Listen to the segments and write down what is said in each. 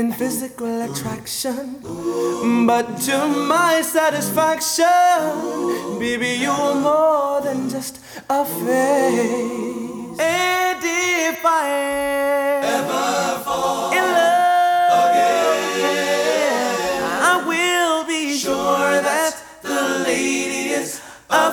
in physical attraction. But to my satisfaction, baby, you are more than just a face. And if I ever fall in love again, I will be sure that the lady is a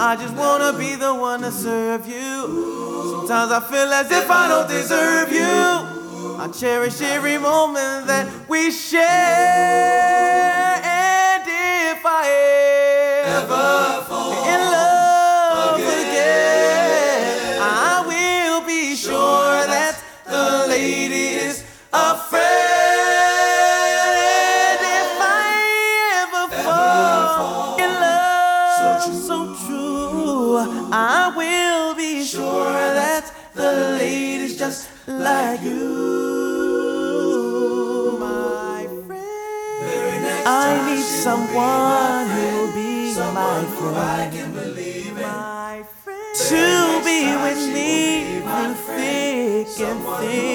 I just wanna be the one to serve you. Sometimes I feel as if I don't deserve you. I cherish every moment that we share. And if I ever fall in love again, I will be sure that the lady is a will be sure that the lady's just like you, my friend. I need someone who'll be my friend. My friend. To be with me through thick and thin.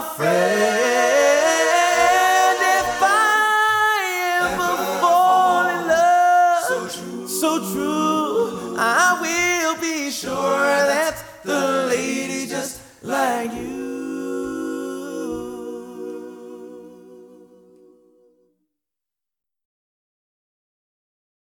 Friend. If I ever fall in love, so true, I will be sure that the lady just